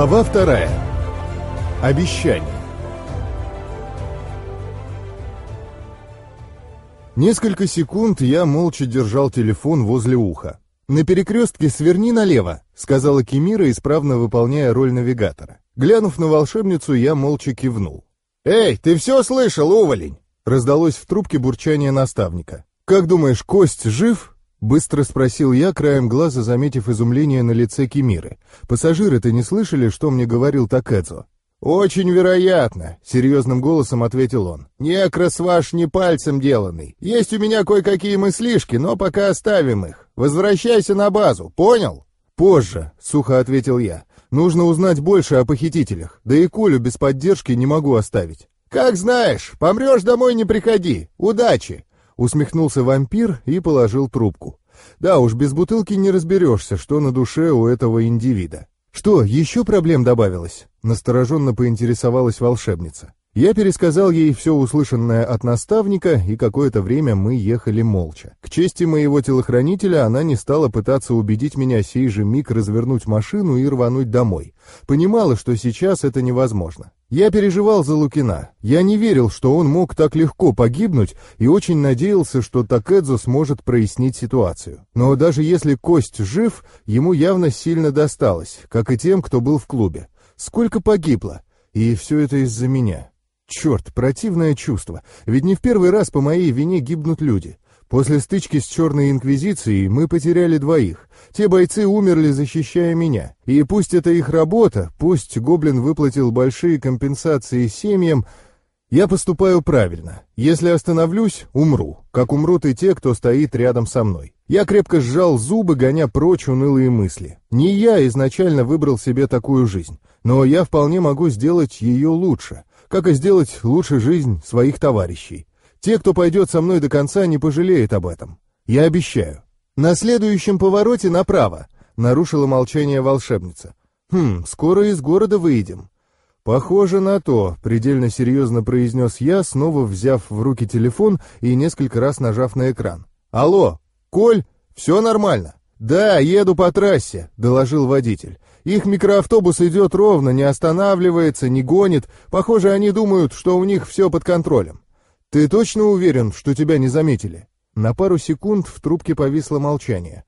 Глава вторая. Обещание. Несколько секунд я молча держал телефон возле уха. «На перекрестке сверни налево», — сказала Кемира, исправно выполняя роль навигатора. Глянув на волшебницу, я молча кивнул. «Эй, ты все слышал, уволень?» — раздалось в трубке бурчание наставника. «Как думаешь, Кость жив?» — быстро спросил я, краем глаза заметив изумление на лице Кемиры. «Пассажиры-то не слышали, что мне говорил Такэдзо?» «Очень вероятно», — серьезным голосом ответил он. «Некрас ваш не пальцем деланный. Есть у меня кое-какие мыслишки, но пока оставим их. Возвращайся на базу, понял?» «Позже», — сухо ответил я. «Нужно узнать больше о похитителях. Да и Колю без поддержки не могу оставить». «Как знаешь, помрешь домой не приходи. Удачи!» Усмехнулся вампир и положил трубку. Да уж, без бутылки не разберешься, что на душе у этого индивида. «Что, еще проблем добавилось?» — настороженно поинтересовалась волшебница. Я пересказал ей все услышанное от наставника, и какое-то время мы ехали молча. К чести моего телохранителя, она не стала пытаться убедить меня сей же миг развернуть машину и рвануть домой. Понимала, что сейчас это невозможно. Я переживал за Лукина. Я не верил, что он мог так легко погибнуть, и очень надеялся, что Такэдзо сможет прояснить ситуацию. Но даже если Кость жив, ему явно сильно досталось, как и тем, кто был в клубе. Сколько погибло? И все это из-за меня. Черт, противное чувство, ведь не в первый раз по моей вине гибнут люди. После стычки с Черной Инквизицией мы потеряли двоих. Те бойцы умерли, защищая меня. И пусть это их работа, пусть Гоблин выплатил большие компенсации семьям, я поступаю правильно. Если остановлюсь, умру, как умрут и те, кто стоит рядом со мной. Я крепко сжал зубы, гоня прочь унылые мысли. Не я изначально выбрал себе такую жизнь, но я вполне могу сделать ее лучше как и сделать лучше жизнь своих товарищей. Те, кто пойдет со мной до конца, не пожалеют об этом. Я обещаю. На следующем повороте направо, нарушила молчание волшебница. Хм, скоро из города выйдем. Похоже на то, предельно серьезно произнес я, снова взяв в руки телефон и несколько раз нажав на экран. Алло, Коль, все нормально? Да, еду по трассе, доложил водитель. Их микроавтобус идет ровно, не останавливается, не гонит. Похоже, они думают, что у них все под контролем. Ты точно уверен, что тебя не заметили? На пару секунд в трубке повисло молчание.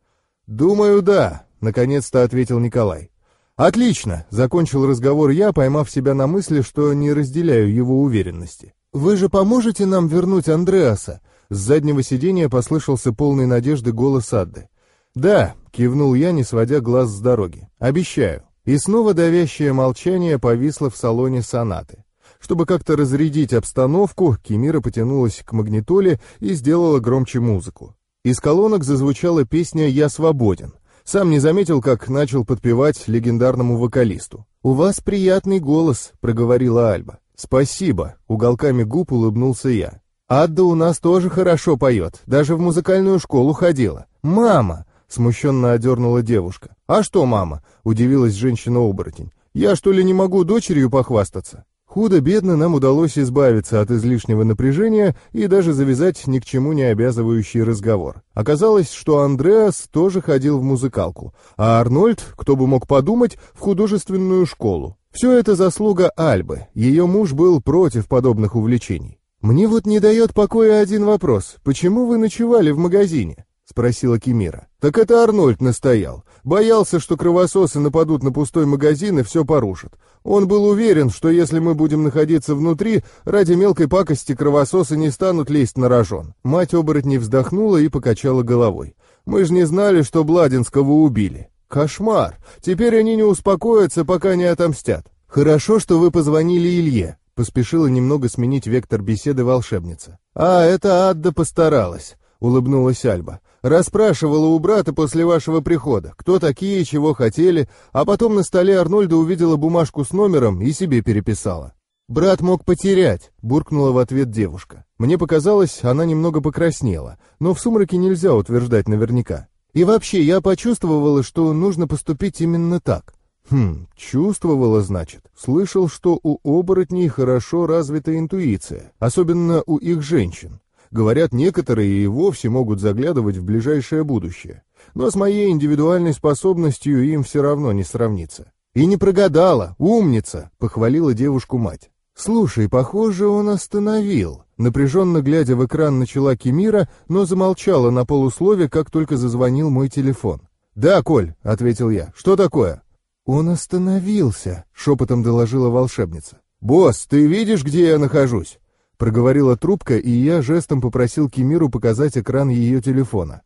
«Думаю, да», — наконец-то ответил Николай. «Отлично», — закончил разговор я, поймав себя на мысли, что не разделяю его уверенности. «Вы же поможете нам вернуть Андреаса?» С заднего сиденья послышался полный надежды голос Адды. «Да», — кивнул я, не сводя глаз с дороги. «Обещаю». И снова давящее молчание повисло в салоне сонаты. Чтобы как-то разрядить обстановку, Кемира потянулась к магнитоле и сделала громче музыку. Из колонок зазвучала песня «Я свободен». Сам не заметил, как начал подпевать легендарному вокалисту. «У вас приятный голос», — проговорила Альба. «Спасибо», — уголками губ улыбнулся я. «Адда у нас тоже хорошо поет, даже в музыкальную школу ходила. Мама!» Смущенно одернула девушка. «А что, мама?» — удивилась женщина-оборотень. «Я что ли не могу дочерью похвастаться?» Худо-бедно нам удалось избавиться от излишнего напряжения и даже завязать ни к чему не обязывающий разговор. Оказалось, что Андреас тоже ходил в музыкалку, а Арнольд, кто бы мог подумать, в художественную школу. Все это заслуга Альбы, ее муж был против подобных увлечений. «Мне вот не дает покоя один вопрос. Почему вы ночевали в магазине?» — спросила Кемира. «Так это Арнольд настоял. Боялся, что кровососы нападут на пустой магазин и все порушат. Он был уверен, что если мы будем находиться внутри, ради мелкой пакости кровососы не станут лезть на рожон». Мать оборотней вздохнула и покачала головой. «Мы же не знали, что Бладинского убили. Кошмар! Теперь они не успокоятся, пока не отомстят. Хорошо, что вы позвонили Илье». Поспешила немного сменить вектор беседы волшебница. «А, это Адда постаралась», — улыбнулась Альба. Расспрашивала у брата после вашего прихода, кто такие, чего хотели, а потом на столе Арнольда увидела бумажку с номером и себе переписала. «Брат мог потерять», — буркнула в ответ девушка. Мне показалось, она немного покраснела, но в сумраке нельзя утверждать наверняка. И вообще, я почувствовала, что нужно поступить именно так. Хм, чувствовала, значит. Слышал, что у оборотней хорошо развита интуиция, особенно у их женщин. Говорят, некоторые и вовсе могут заглядывать в ближайшее будущее. Но с моей индивидуальной способностью им все равно не сравнится. «И не прогадала, умница!» — похвалила девушку мать. «Слушай, похоже, он остановил». Напряженно глядя в экран, начала Кемира, но замолчала на полуслове, как только зазвонил мой телефон. «Да, Коль», — ответил я. «Что такое?» «Он остановился», — шепотом доложила волшебница. «Босс, ты видишь, где я нахожусь?» Проговорила трубка, и я жестом попросил Кемиру показать экран ее телефона.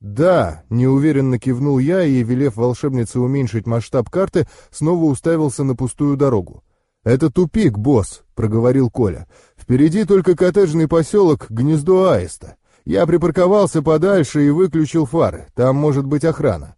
«Да», — неуверенно кивнул я и, велев волшебнице уменьшить масштаб карты, снова уставился на пустую дорогу. «Это тупик, босс», — проговорил Коля. «Впереди только коттеджный поселок Гнездо Аиста. Я припарковался подальше и выключил фары. Там может быть охрана».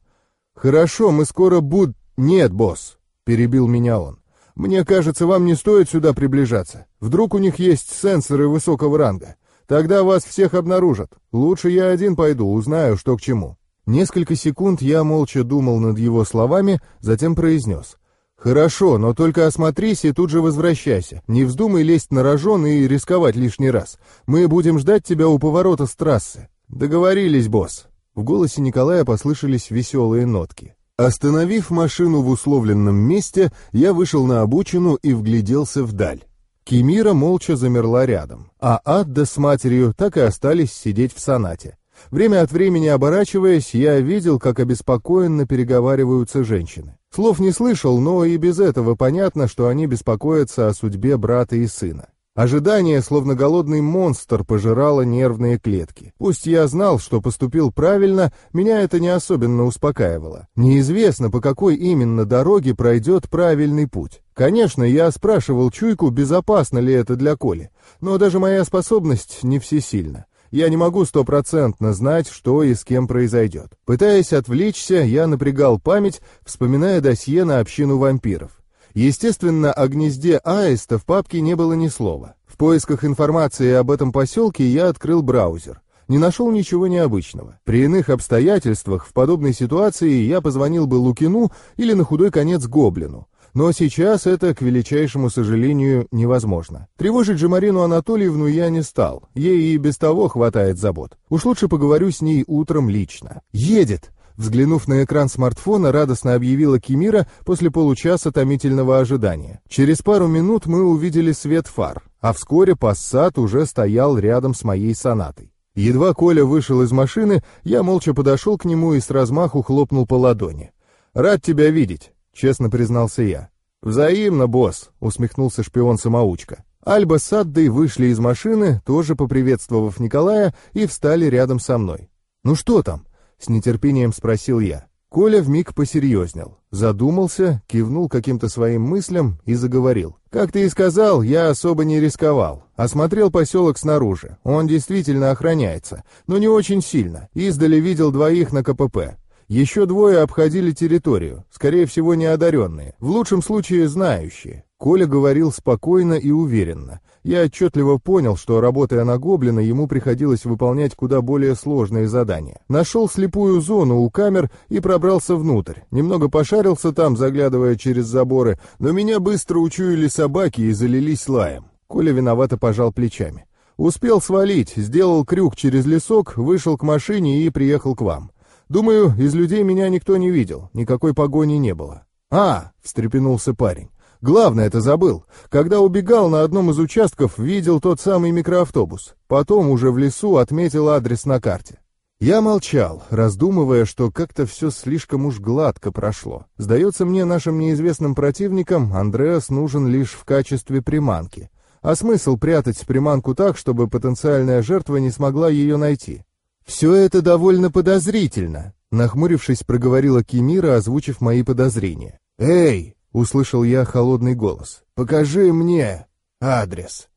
«Хорошо, мы скоро буд...» «Нет, босс», — перебил меня он. «Мне кажется, вам не стоит сюда приближаться. Вдруг у них есть сенсоры высокого ранга. Тогда вас всех обнаружат. Лучше я один пойду, узнаю, что к чему». Несколько секунд я молча думал над его словами, затем произнес. «Хорошо, но только осмотрись и тут же возвращайся. Не вздумай лезть на рожон и рисковать лишний раз. Мы будем ждать тебя у поворота с трассы». «Договорились, босс». В голосе Николая послышались веселые нотки. Остановив машину в условленном месте, я вышел на обочину и вгляделся вдаль. Кемира молча замерла рядом, а Адда с матерью так и остались сидеть в сонате. Время от времени оборачиваясь, я видел, как обеспокоенно переговариваются женщины. Слов не слышал, но и без этого понятно, что они беспокоятся о судьбе брата и сына. Ожидание, словно голодный монстр, пожирало нервные клетки. Пусть я знал, что поступил правильно, меня это не особенно успокаивало. Неизвестно, по какой именно дороге пройдет правильный путь. Конечно, я спрашивал Чуйку, безопасно ли это для Коли, но даже моя способность не всесильна. Я не могу стопроцентно знать, что и с кем произойдет. Пытаясь отвлечься, я напрягал память, вспоминая досье на общину вампиров. Естественно, о гнезде аиста в папке не было ни слова. В поисках информации об этом поселке я открыл браузер. Не нашел ничего необычного. При иных обстоятельствах в подобной ситуации я позвонил бы Лукину или на худой конец Гоблину. Но сейчас это, к величайшему сожалению, невозможно. Тревожить же Марину Анатольевну я не стал. Ей и без того хватает забот. Уж лучше поговорю с ней утром лично. «Едет!» Взглянув на экран смартфона, радостно объявила Кимира после получаса томительного ожидания. Через пару минут мы увидели свет фар, а вскоре Пассат уже стоял рядом с моей сонатой. Едва Коля вышел из машины, я молча подошел к нему и с размаху хлопнул по ладони. «Рад тебя видеть честно признался я. «Взаимно, босс», — усмехнулся шпион-самоучка. Альба с Аддой вышли из машины, тоже поприветствовав Николая, и встали рядом со мной. «Ну что там?» — с нетерпением спросил я. Коля вмиг посерьезнел, задумался, кивнул каким-то своим мыслям и заговорил. «Как ты и сказал, я особо не рисковал. Осмотрел поселок снаружи. Он действительно охраняется, но не очень сильно. Издали видел двоих на КПП. Еще двое обходили территорию, скорее всего неодаренные, в лучшем случае знающие. Коля говорил спокойно и уверенно. Я отчетливо понял, что, работая на Гоблина, ему приходилось выполнять куда более сложные задания. Нашел слепую зону у камер и пробрался внутрь. Немного пошарился там, заглядывая через заборы, но меня быстро учуяли собаки и залились лаем. Коля виновато пожал плечами. Успел свалить, сделал крюк через лесок, вышел к машине и приехал к вам. Думаю, из людей меня никто не видел, никакой погони не было. «А!» — встрепенулся парень. «Главное это забыл. Когда убегал на одном из участков, видел тот самый микроавтобус. Потом уже в лесу отметил адрес на карте. Я молчал, раздумывая, что как-то все слишком уж гладко прошло. Сдается мне, нашим неизвестным противникам Андреас нужен лишь в качестве приманки. А смысл прятать приманку так, чтобы потенциальная жертва не смогла ее найти? «Все это довольно подозрительно», — нахмурившись, проговорила Кимира, озвучив мои подозрения. «Эй!» — услышал я холодный голос. «Покажи мне адрес».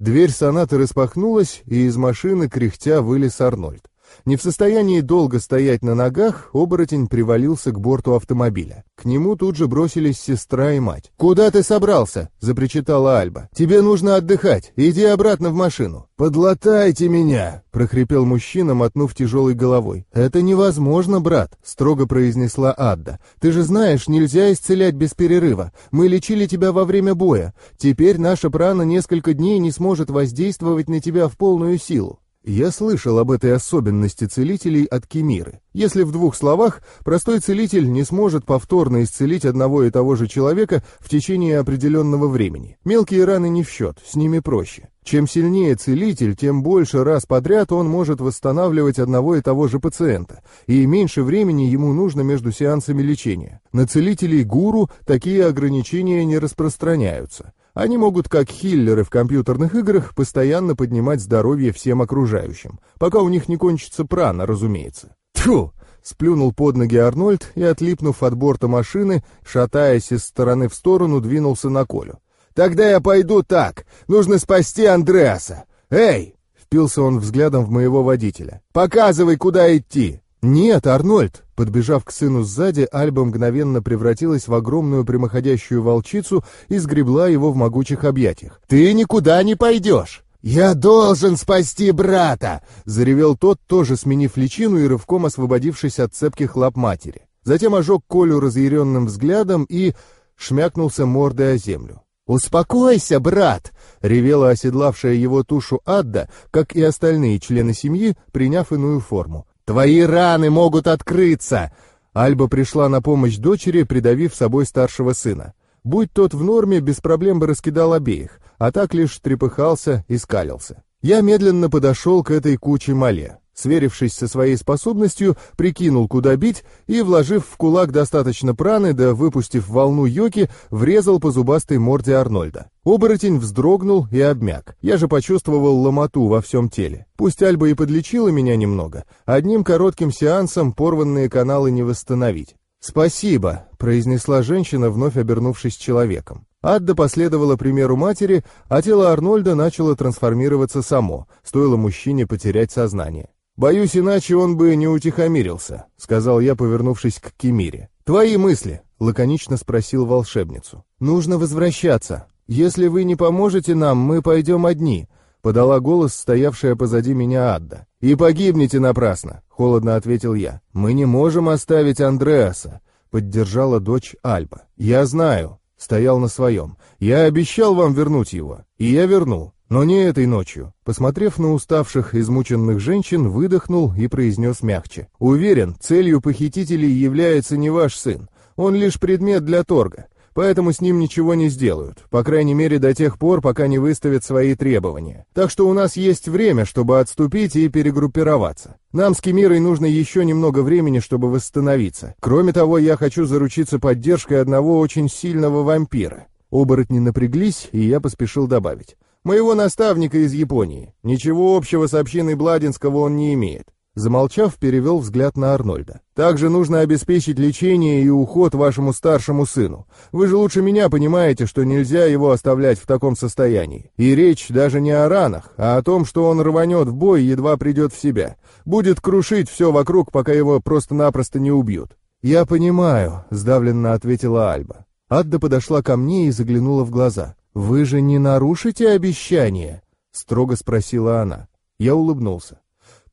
Дверь соната распахнулась, и из машины кряхтя вылез Арнольд. Не в состоянии долго стоять на ногах, оборотень привалился к борту автомобиля. К нему тут же бросились сестра и мать. «Куда ты собрался?» — запричитала Альба. «Тебе нужно отдыхать. Иди обратно в машину». «Подлатайте меня!» — прохрипел мужчина, мотнув тяжелой головой. «Это невозможно, брат», — строго произнесла Адда. «Ты же знаешь, нельзя исцелять без перерыва. Мы лечили тебя во время боя. Теперь наша прана несколько дней не сможет воздействовать на тебя в полную силу. Я слышал об этой особенности целителей от Кемиры. Если в двух словах, простой целитель не сможет повторно исцелить одного и того же человека в течение определенного времени. Мелкие раны не в счет, с ними проще. Чем сильнее целитель, тем больше раз подряд он может восстанавливать одного и того же пациента, и меньше времени ему нужно между сеансами лечения. На целителей гуру такие ограничения не распространяются. Они могут, как хиллеры в компьютерных играх, постоянно поднимать здоровье всем окружающим, пока у них не кончится прана, разумеется. Тьфу! Сплюнул под ноги Арнольд и, отлипнув от борта машины, шатаясь из стороны в сторону, двинулся на Колю. «Тогда я пойду так. Нужно спасти Андреаса. Эй!» Впился он взглядом в моего водителя. «Показывай, куда идти!» «Нет, Арнольд!» Подбежав к сыну сзади, Альба мгновенно превратилась в огромную прямоходящую волчицу и сгребла его в могучих объятиях. «Ты никуда не пойдешь!» «Я должен спасти брата!» — заревел тот, тоже сменив личину и рывком освободившись от цепких лап матери. Затем ожег Колю разъяренным взглядом и шмякнулся мордой о землю. «Успокойся, брат!» — ревела оседлавшая его тушу Адда, как и остальные члены семьи, приняв иную форму. Твои раны могут открыться!» Альба пришла на помощь дочери, придавив собой старшего сына. Будь тот в норме, без проблем бы раскидал обеих, а так лишь трепыхался и скалился. Я медленно подошел к этой куче мале. Сверившись со своей способностью, прикинул, куда бить, и, вложив в кулак достаточно праны, да выпустив волну йоки, врезал по зубастой морде Арнольда. Оборотень вздрогнул и обмяк. Я же почувствовал ломоту во всем теле. Пусть Альба и подлечила меня немного, одним коротким сеансом порванные каналы не восстановить. «Спасибо», — произнесла женщина, вновь обернувшись человеком. Адда последовала примеру матери, а тело Арнольда начало трансформироваться само, стоило мужчине потерять сознание. «Боюсь, иначе он бы не утихомирился», — сказал я, повернувшись к Кемире. «Твои мысли?» — лаконично спросил волшебницу. «Нужно возвращаться. Если вы не поможете нам, мы пойдем одни», — подала голос стоявшая позади меня Адда. «И погибнете напрасно», — холодно ответил я. «Мы не можем оставить Андреаса», — поддержала дочь Альба. «Я знаю», — стоял на своем. «Я обещал вам вернуть его, и я верну. Но не этой ночью. Посмотрев на уставших, измученных женщин, выдохнул и произнес мягче. «Уверен, целью похитителей является не ваш сын. Он лишь предмет для торга. Поэтому с ним ничего не сделают, по крайней мере до тех пор, пока не выставят свои требования. Так что у нас есть время, чтобы отступить и перегруппироваться. Нам с Кемирой нужно еще немного времени, чтобы восстановиться. Кроме того, я хочу заручиться поддержкой одного очень сильного вампира». Оборотни напряглись, и я поспешил добавить моего наставника из Японии. Ничего общего с общиной Бладинского он не имеет». Замолчав, перевел взгляд на Арнольда. «Также нужно обеспечить лечение и уход вашему старшему сыну. Вы же лучше меня понимаете, что нельзя его оставлять в таком состоянии. И речь даже не о ранах, а о том, что он рванет в бой, едва придет в себя. Будет крушить все вокруг, пока его просто-напросто не убьют». «Я понимаю», — сдавленно ответила Альба. Адда подошла ко мне и заглянула в глаза. «Вы же не нарушите обещание?» — строго спросила она. Я улыбнулся.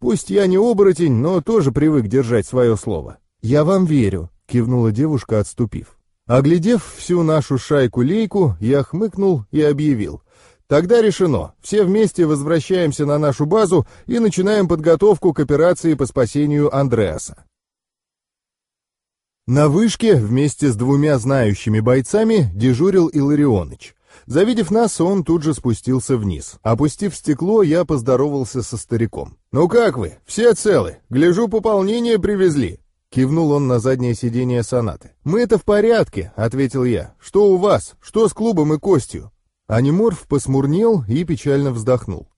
«Пусть я не оборотень, но тоже привык держать свое слово». «Я вам верю», — кивнула девушка, отступив. Оглядев всю нашу шайку-лейку, я хмыкнул и объявил. «Тогда решено. Все вместе возвращаемся на нашу базу и начинаем подготовку к операции по спасению Андреаса». На вышке вместе с двумя знающими бойцами дежурил Илларионыч. Завидев нас, он тут же спустился вниз. Опустив стекло, я поздоровался со стариком. «Ну как вы? Все целы? Гляжу, пополнение привезли». Кивнул он на заднее сиденье сонаты. «Мы это в порядке», — ответил я. «Что у вас? Что с клубом и костью?» Аниморф посмурнел и печально вздохнул.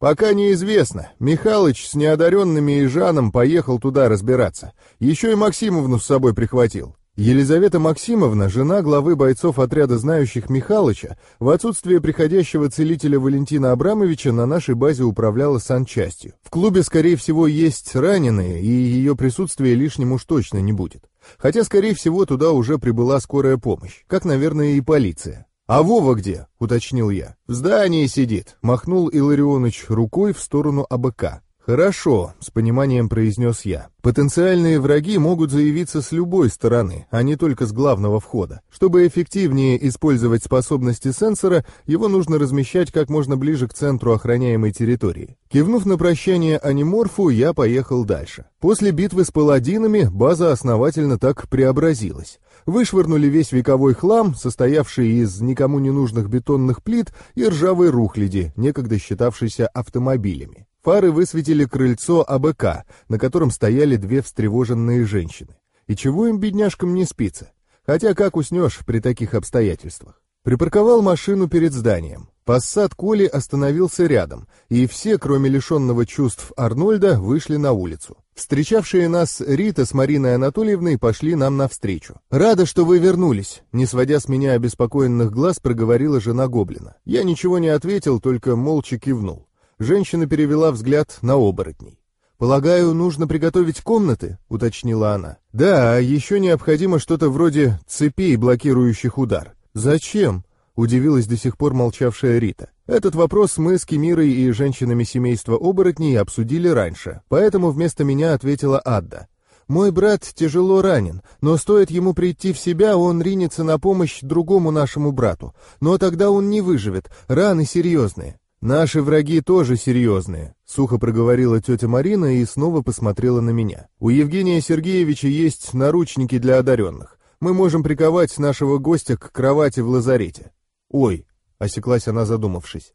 «Пока неизвестно. Михалыч с неодаренными и Жаном поехал туда разбираться. Еще и Максимовну с собой прихватил. Елизавета Максимовна, жена главы бойцов отряда знающих Михалыча, в отсутствие приходящего целителя Валентина Абрамовича на нашей базе управляла санчастью. В клубе, скорее всего, есть раненые, и ее присутствие лишним уж точно не будет. Хотя, скорее всего, туда уже прибыла скорая помощь, как, наверное, и полиция. «А Вова где?» — уточнил я. «В здании сидит», — махнул Илларионыч рукой в сторону АБК. «Хорошо», — с пониманием произнес я. «Потенциальные враги могут заявиться с любой стороны, а не только с главного входа. Чтобы эффективнее использовать способности сенсора, его нужно размещать как можно ближе к центру охраняемой территории». Кивнув на прощание аниморфу, я поехал дальше. После битвы с паладинами база основательно так преобразилась. Вышвырнули весь вековой хлам, состоявший из никому не нужных бетонных плит и ржавой рухляди, некогда считавшейся автомобилями. Фары высветили крыльцо АБК, на котором стояли две встревоженные женщины. И чего им, бедняжкам, не спится? Хотя как уснешь при таких обстоятельствах? Припарковал машину перед зданием. Пассат Коли остановился рядом, и все, кроме лишенного чувств Арнольда, вышли на улицу. Встречавшие нас Рита с Мариной Анатольевной пошли нам навстречу. «Рада, что вы вернулись», — не сводя с меня обеспокоенных глаз, проговорила жена Гоблина. Я ничего не ответил, только молча кивнул. Женщина перевела взгляд на оборотней. «Полагаю, нужно приготовить комнаты?» — уточнила она. «Да, еще необходимо что-то вроде цепей, блокирующих удар». «Зачем?» — удивилась до сих пор молчавшая Рита. Этот вопрос мы с Кемирой и женщинами семейства оборотней обсудили раньше, поэтому вместо меня ответила Адда. «Мой брат тяжело ранен, но стоит ему прийти в себя, он ринется на помощь другому нашему брату. Но тогда он не выживет, раны серьезные. «Наши враги тоже серьезные», — сухо проговорила тетя Марина и снова посмотрела на меня. «У Евгения Сергеевича есть наручники для одаренных. Мы можем приковать нашего гостя к кровати в лазарете». «Ой», — осеклась она, задумавшись.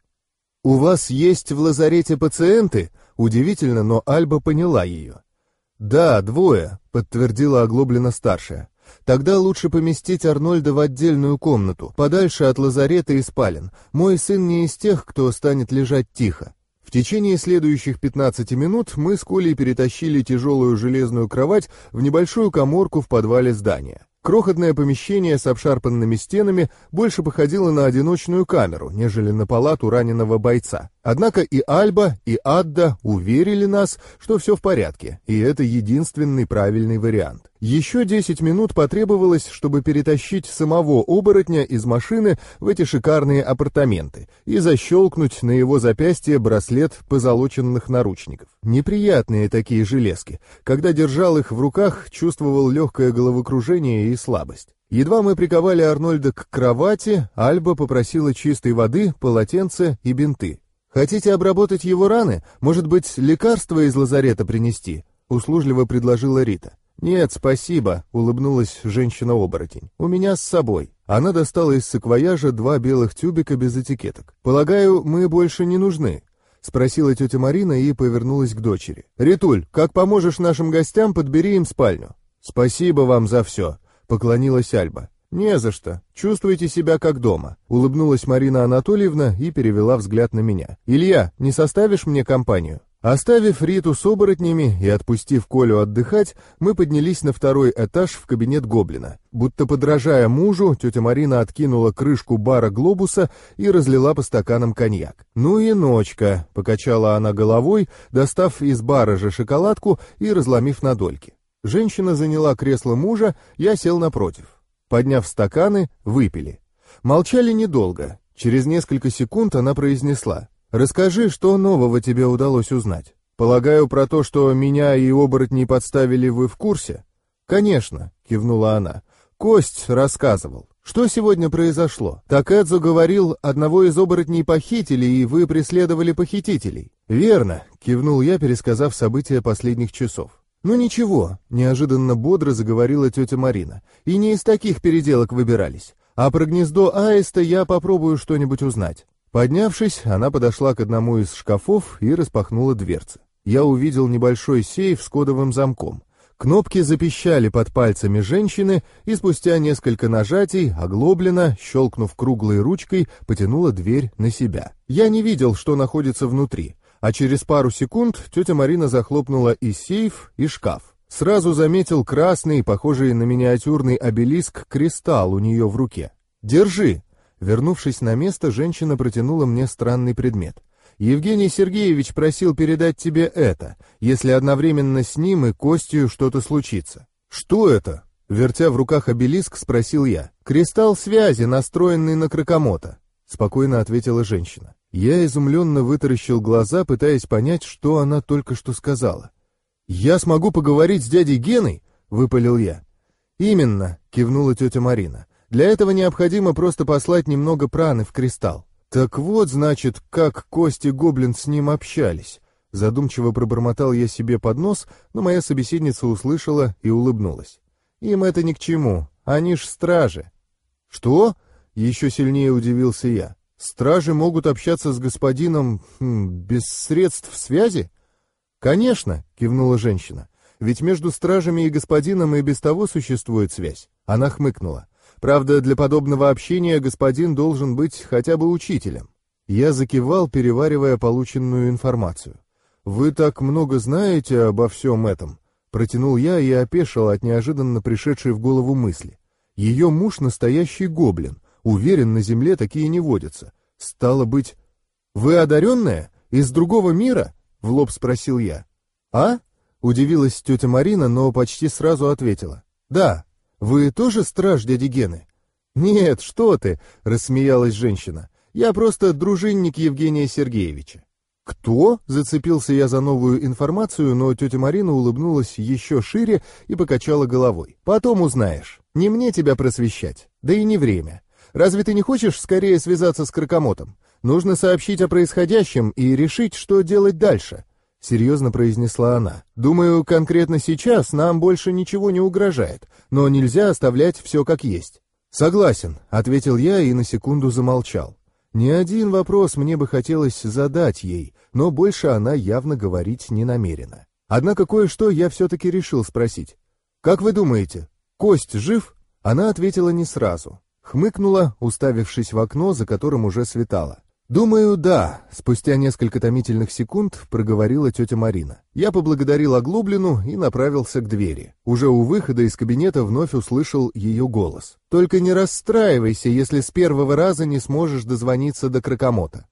«У вас есть в лазарете пациенты?» Удивительно, но Альба поняла ее. «Да, двое», — подтвердила оглобленно-старшая. Тогда лучше поместить Арнольда в отдельную комнату, подальше от лазарета и спален. Мой сын не из тех, кто станет лежать тихо. В течение следующих 15 минут мы с Колей перетащили тяжелую железную кровать в небольшую коморку в подвале здания. Крохотное помещение с обшарпанными стенами больше походило на одиночную камеру, нежели на палату раненого бойца. Однако и Альба, и Адда уверили нас, что все в порядке, и это единственный правильный вариант. Еще 10 минут потребовалось, чтобы перетащить самого оборотня из машины в эти шикарные апартаменты и защелкнуть на его запястье браслет позолоченных наручников. Неприятные такие железки. Когда держал их в руках, чувствовал легкое головокружение и слабость. Едва мы приковали Арнольда к кровати, Альба попросила чистой воды, полотенце и бинты. «Хотите обработать его раны? Может быть, лекарство из лазарета принести?» — услужливо предложила Рита. «Нет, спасибо», — улыбнулась женщина-оборотень. «У меня с собой». Она достала из саквояжа два белых тюбика без этикеток. «Полагаю, мы больше не нужны?» — спросила тетя Марина и повернулась к дочери. «Ритуль, как поможешь нашим гостям, подбери им спальню». «Спасибо вам за все», — поклонилась Альба. «Не за что. Чувствуйте себя как дома», — улыбнулась Марина Анатольевна и перевела взгляд на меня. «Илья, не составишь мне компанию?» Оставив Риту с оборотнями и отпустив Колю отдыхать, мы поднялись на второй этаж в кабинет Гоблина. Будто подражая мужу, тетя Марина откинула крышку бара «Глобуса» и разлила по стаканам коньяк. «Ну и ночка», — покачала она головой, достав из бара же шоколадку и разломив на дольки. Женщина заняла кресло мужа, я сел напротив. Подняв стаканы, выпили. Молчали недолго. Через несколько секунд она произнесла — Расскажи, что нового тебе удалось узнать. Полагаю, про то, что меня и оборотней подставили, вы в курсе? Конечно, кивнула она. Кость рассказывал. Что сегодня произошло? Такэдзо говорил, одного из оборотней похитили, и вы преследовали похитителей. Верно, кивнул я, пересказав события последних часов. «Ну ничего», — неожиданно бодро заговорила тетя Марина. «И не из таких переделок выбирались. А про гнездо аиста я попробую что-нибудь узнать. Поднявшись, она подошла к одному из шкафов и распахнула дверцы. Я увидел небольшой сейф с кодовым замком. Кнопки запищали под пальцами женщины, и спустя несколько нажатий оглобленно, щелкнув круглой ручкой, потянула дверь на себя. Я не видел, что находится внутри, а через пару секунд тетя Марина захлопнула и сейф, и шкаф. Сразу заметил красный, похожий на миниатюрный обелиск, кристалл у нее в руке. «Держи!» Вернувшись на место, женщина протянула мне странный предмет. «Евгений Сергеевич просил передать тебе это, если одновременно с ним и Костью что-то случится». «Что это?» Вертя в руках обелиск, спросил я. «Кристалл связи, настроенный на Кракомото». спокойно ответила женщина. Я изумленно вытаращил глаза, пытаясь понять, что она только что сказала. «Я смогу поговорить с дядей Геной?» — выпалил я. «Именно», — кивнула тетя Марина. «Для этого необходимо просто послать немного праны в кристалл». «Так вот, значит, как Кости Гоблин с ним общались». Задумчиво пробормотал я себе под нос, но моя собеседница услышала и улыбнулась. «Им это ни к чему, они ж стражи». «Что?» — еще сильнее удивился я. «Стражи могут общаться с господином хм, без средств связи?» «Конечно», — кивнула женщина. «Ведь между стражами и господином и без того существует связь». Она хмыкнула. «Правда, для подобного общения господин должен быть хотя бы учителем». Я закивал, переваривая полученную информацию. «Вы так много знаете обо всем этом?» Протянул я и опешил от неожиданно пришедшей в голову мысли. Ее муж настоящий гоблин. Уверен, на земле такие не водятся. Стало быть... «Вы одаренная? Из другого мира?» — в лоб спросил я. «А?» — удивилась тетя Марина, но почти сразу ответила. «Да. Вы тоже страж дяди Гены?» «Нет, что ты!» — рассмеялась женщина. «Я просто дружинник Евгения Сергеевича». «Кто?» — зацепился я за новую информацию, но тетя Марина улыбнулась еще шире и покачала головой. «Потом узнаешь. Не мне тебя просвещать. Да и не время. Разве ты не хочешь скорее связаться с Кракомотом? Нужно сообщить о происходящем и решить, что делать дальше». — серьезно произнесла она. «Думаю, конкретно сейчас нам больше ничего не угрожает, но нельзя оставлять все как есть». «Согласен», — ответил я и на секунду замолчал. Ни один вопрос мне бы хотелось задать ей, но больше она явно говорить не намерена. Однако кое-что я все-таки решил спросить. «Как вы думаете, Кость жив?» Она ответила не сразу. Хмыкнула, уставившись в окно, за которым уже светало. «Думаю, да», — спустя несколько томительных секунд проговорила тетя Марина. Я поблагодарил Оглоблину и направился к двери. Уже у выхода из кабинета вновь услышал ее голос. «Только не расстраивайся, если с первого раза не сможешь дозвониться до Кракомота.